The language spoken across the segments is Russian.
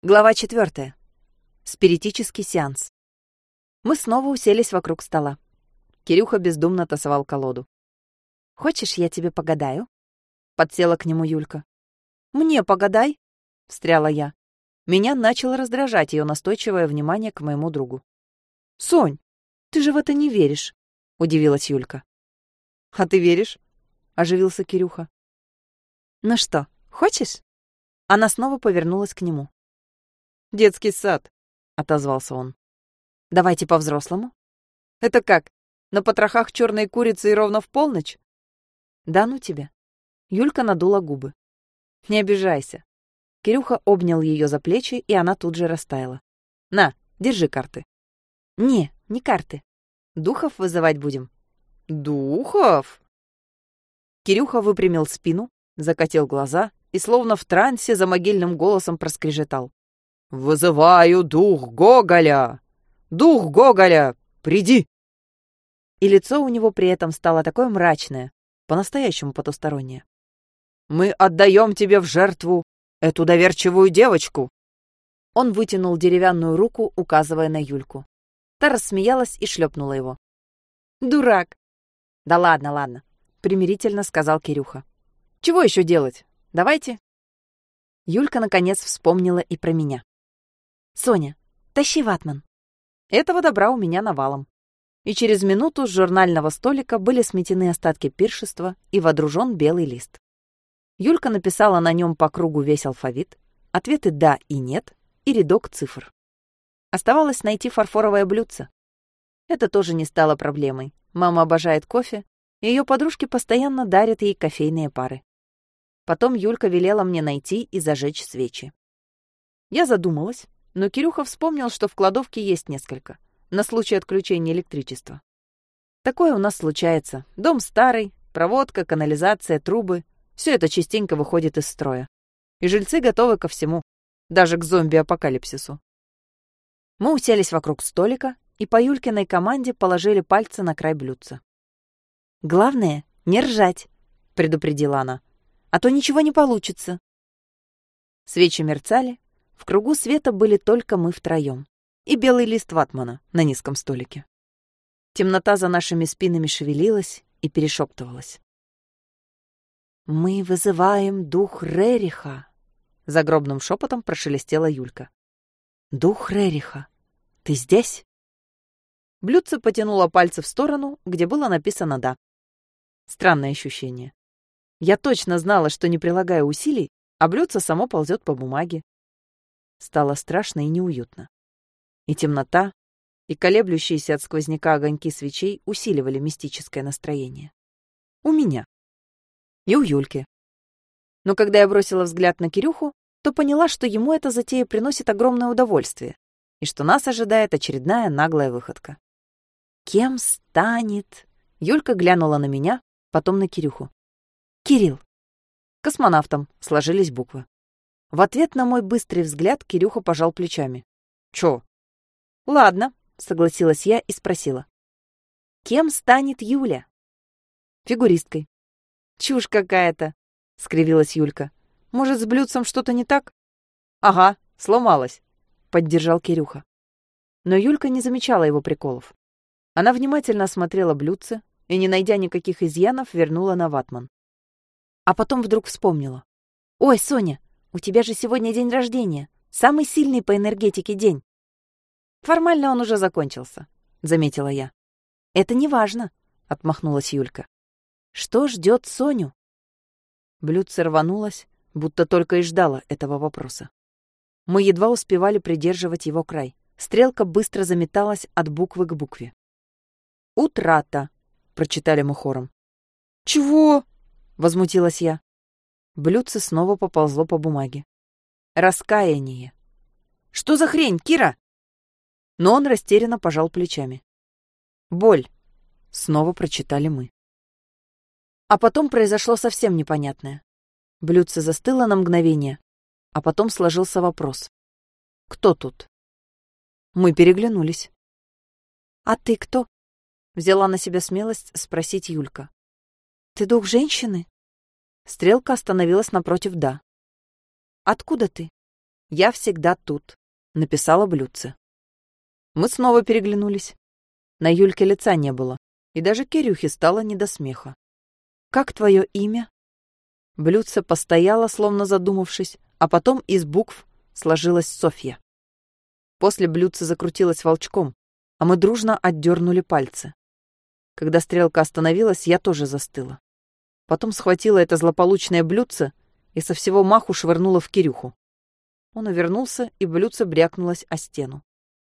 Глава четвертая. Спиритический сеанс. Мы снова уселись вокруг стола. Кирюха бездумно тасовал колоду. «Хочешь, я тебе погадаю?» Подсела к нему Юлька. «Мне погадай!» — встряла я. Меня начало раздражать ее настойчивое внимание к моему другу. «Сонь, ты же в это не веришь!» — удивилась Юлька. «А ты веришь?» — оживился Кирюха. «Ну что, хочешь?» Она снова повернулась к нему. «Детский сад», — отозвался он. «Давайте по-взрослому». «Это как? На потрохах черной курицы и ровно в полночь?» «Да ну тебя». Юлька надула губы. «Не обижайся». Кирюха обнял ее за плечи, и она тут же растаяла. «На, держи карты». «Не, не карты. Духов вызывать будем». «Духов?» Кирюха выпрямил спину, закатил глаза и словно в трансе за могильным голосом проскрежетал. «Вызываю дух Гоголя! Дух Гоголя, приди!» И лицо у него при этом стало такое мрачное, по-настоящему потустороннее. «Мы отдаем тебе в жертву эту доверчивую девочку!» Он вытянул деревянную руку, указывая на Юльку. Та рассмеялась и шлепнула его. «Дурак!» «Да ладно, ладно», — примирительно сказал Кирюха. «Чего еще делать? Давайте». Юлька, наконец, вспомнила и про меня. «Соня, тащи ватман». Этого добра у меня навалом. И через минуту с журнального столика были сметены остатки пиршества и водружен белый лист. Юлька написала на нем по кругу весь алфавит, ответы «да» и «нет» и рядок цифр. Оставалось найти фарфоровое блюдце. Это тоже не стало проблемой. Мама обожает кофе, и ее подружки постоянно дарят ей кофейные пары. Потом Юлька велела мне найти и зажечь свечи. Я задумалась, но Кирюха вспомнил, что в кладовке есть несколько, на случай отключения электричества. Такое у нас случается. Дом старый, проводка, канализация, трубы — все это частенько выходит из строя. И жильцы готовы ко всему, даже к зомби-апокалипсису. Мы уселись вокруг столика и по Юлькиной команде положили пальцы на край блюдца. «Главное — не ржать», — предупредила она, — «а то ничего не получится». Свечи мерцали, в кругу света были только мы втроем и белый лист ватмана на низком столике. Темнота за нашими спинами шевелилась и перешептывалась. «Мы вызываем дух Рериха», — загробным шепотом прошелестела Юлька. «Дух Рериха, ты здесь?» Блюдце потянуло пальцы в сторону, где было написано «да». Странное ощущение. Я точно знала, что не прилагая усилий, а блюдце само ползет по бумаге, Стало страшно и неуютно. И темнота, и колеблющиеся от сквозняка огоньки свечей усиливали мистическое настроение. У меня. И у Юльки. Но когда я бросила взгляд на Кирюху, то поняла, что ему эта затея приносит огромное удовольствие, и что нас ожидает очередная наглая выходка. «Кем станет?» Юлька глянула на меня, потом на Кирюху. «Кирилл». Космонавтом сложились буквы. В ответ на мой быстрый взгляд Кирюха пожал плечами. «Чё?» «Ладно», — согласилась я и спросила. «Кем станет Юля?» «Фигуристкой». «Чушь какая-то», — скривилась Юлька. «Может, с блюдцем что-то не так?» «Ага, сломалась», — поддержал Кирюха. Но Юлька не замечала его приколов. Она внимательно осмотрела блюдце и, не найдя никаких изъянов, вернула на ватман. А потом вдруг вспомнила. «Ой, Соня, у тебя же сегодня день рождения. Самый сильный по энергетике день. Формально он уже закончился, заметила я. Это не важно, отмахнулась Юлька. Что ждет Соню? Блюдце рванулось, будто только и ждала этого вопроса. Мы едва успевали придерживать его край. Стрелка быстро заметалась от буквы к букве. «Утрата», — прочитали мы хором. «Чего?» — возмутилась я. Блюдце снова поползло по бумаге. Раскаяние. «Что за хрень, Кира?» Но он растерянно пожал плечами. «Боль», — снова прочитали мы. А потом произошло совсем непонятное. Блюдце застыло на мгновение, а потом сложился вопрос. «Кто тут?» Мы переглянулись. «А ты кто?» — взяла на себя смелость спросить Юлька. «Ты дух женщины?» Стрелка остановилась напротив «да». «Откуда ты?» Я всегда тут», — написала блюдце. Мы снова переглянулись. На Юльке лица не было, и даже Кирюхе стало не до смеха. «Как твое имя?» Блюдце постояла, словно задумавшись, а потом из букв сложилась Софья. После блюдце закрутилось волчком, а мы дружно отдернули пальцы. Когда стрелка остановилась, я тоже застыла. Потом схватила это злополучное блюдце и со всего маху швырнула в Кирюху. Он увернулся, и блюдце брякнулось о стену.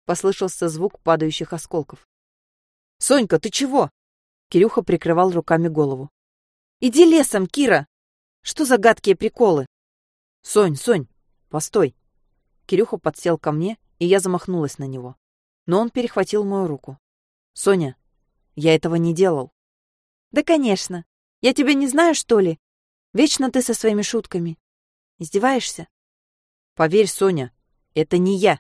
Послышался звук падающих осколков. «Сонька, ты чего?» Кирюха прикрывал руками голову. «Иди лесом, Кира! Что за гадкие приколы?» «Сонь, Сонь, постой!» Кирюха подсел ко мне, и я замахнулась на него. Но он перехватил мою руку. «Соня, я этого не делал». «Да, конечно. Я тебя не знаю, что ли? Вечно ты со своими шутками. Издеваешься?» «Поверь, Соня, это не я».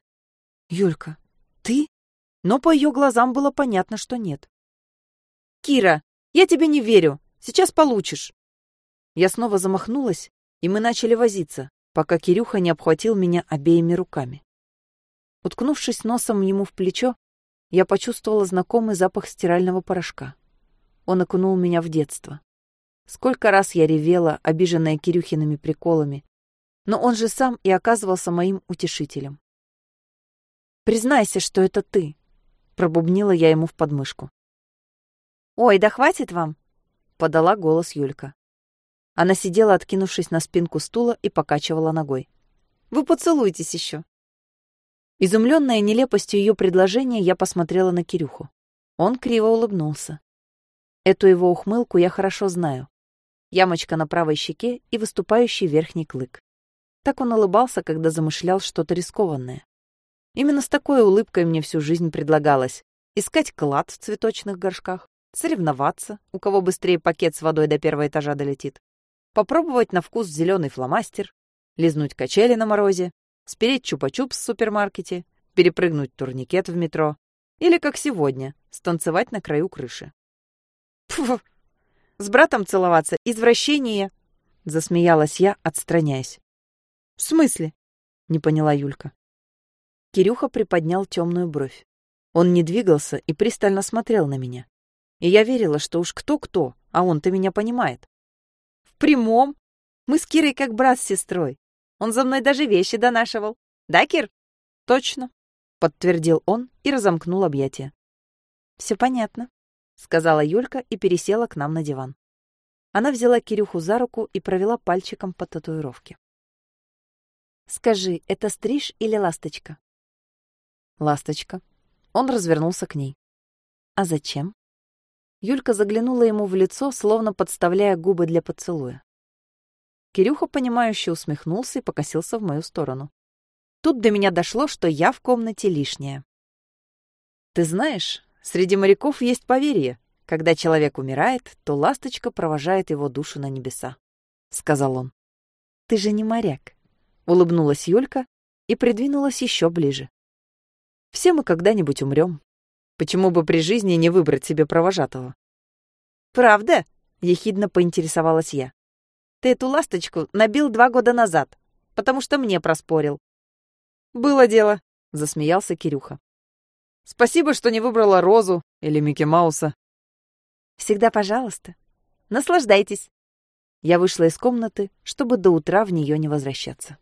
«Юлька, ты?» Но по ее глазам было понятно, что нет. «Кира, я тебе не верю. Сейчас получишь». Я снова замахнулась, и мы начали возиться, пока Кирюха не обхватил меня обеими руками. Уткнувшись носом ему в плечо, я почувствовала знакомый запах стирального порошка. Он окунул меня в детство. Сколько раз я ревела, обиженная Кирюхиными приколами, но он же сам и оказывался моим утешителем. «Признайся, что это ты», — пробубнила я ему в подмышку. «Ой, да хватит вам!» — подала голос Юлька. Она сидела, откинувшись на спинку стула и покачивала ногой. «Вы поцелуйтесь еще!» Изумленная нелепостью ее предложения, я посмотрела на Кирюху. Он криво улыбнулся. Эту его ухмылку я хорошо знаю. Ямочка на правой щеке и выступающий верхний клык. Так он улыбался, когда замышлял что-то рискованное. Именно с такой улыбкой мне всю жизнь предлагалось искать клад в цветочных горшках, соревноваться, у кого быстрее пакет с водой до первого этажа долетит, попробовать на вкус зеленый фломастер, лизнуть качели на морозе, спереть чупа-чупс в супермаркете, перепрыгнуть турникет в метро или, как сегодня, станцевать на краю крыши. Фу, с братом целоваться — извращение, — засмеялась я, отстраняясь. — В смысле? — не поняла Юлька. Кирюха приподнял темную бровь. Он не двигался и пристально смотрел на меня. И я верила, что уж кто-кто, а он-то меня понимает. В прямом. Мы с Кирой как брат с сестрой. Он за мной даже вещи донашивал. Да, Кир? Точно, подтвердил он и разомкнул объятия. Все понятно, сказала Юлька и пересела к нам на диван. Она взяла Кирюху за руку и провела пальчиком по татуировке. Скажи, это стриж или ласточка? Ласточка. Он развернулся к ней. А зачем? Юлька заглянула ему в лицо, словно подставляя губы для поцелуя. Кирюха, понимающе усмехнулся и покосился в мою сторону. Тут до меня дошло, что я в комнате лишняя. Ты знаешь, среди моряков есть поверье. Когда человек умирает, то ласточка провожает его душу на небеса, — сказал он. Ты же не моряк, — улыбнулась Юлька и придвинулась еще ближе. Все мы когда-нибудь умрем. Почему бы при жизни не выбрать себе провожатого? «Правда?» — ехидно поинтересовалась я. Ты эту ласточку набил два года назад, потому что мне проспорил. Было дело, засмеялся Кирюха. Спасибо, что не выбрала Розу или Микки Мауса. Всегда пожалуйста. Наслаждайтесь. Я вышла из комнаты, чтобы до утра в нее не возвращаться.